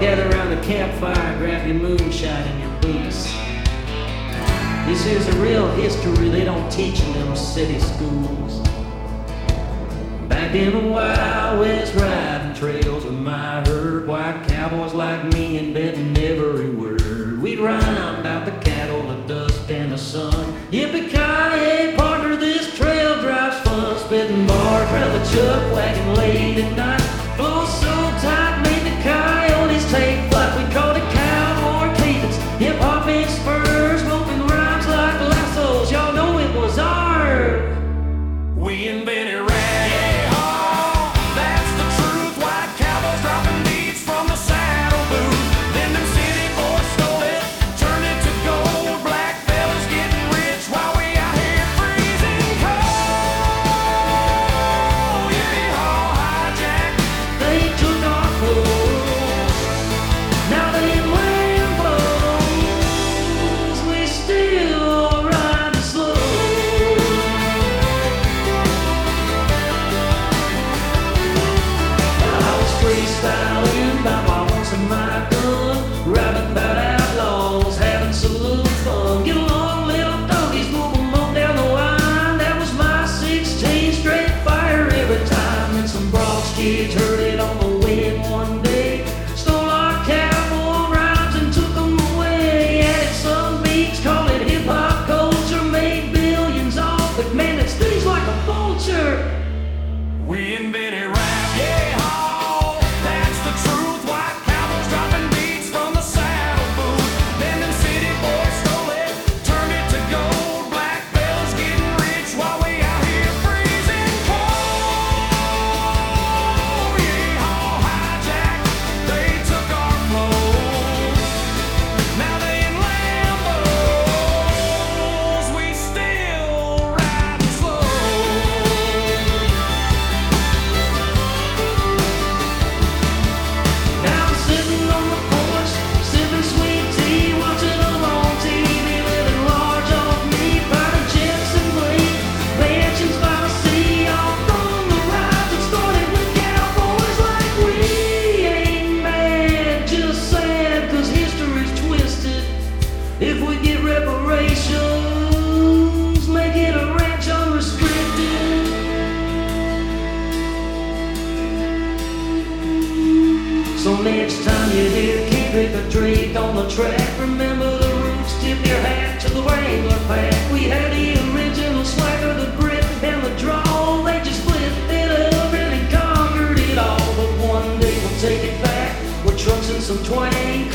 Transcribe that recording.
gather around the campfire, grab your moonshine and your boots. This is a real history they don't teach in them city schools. Back in the Wild West, riding trails with my herd, white cowboys like me and betting every word. We'd run out about the cattle, the dust and the sun. Yippee-ki-yay, partner, this trail drives fun. Spitting round the chuck wagon late at night. Flow so tight, horse and outlaws, having saloon fun. Get along, little down the line. That was my 16 straight fire every time. And some Bronx kids So next time you hear Kendrick or Drake on the track, remember the roots, tip your hat to the Wrangler pack. We had the original swagger, the grit, and the draw. They just flipped it up and conquered it all. But one day we'll take it back with trucks and some twang.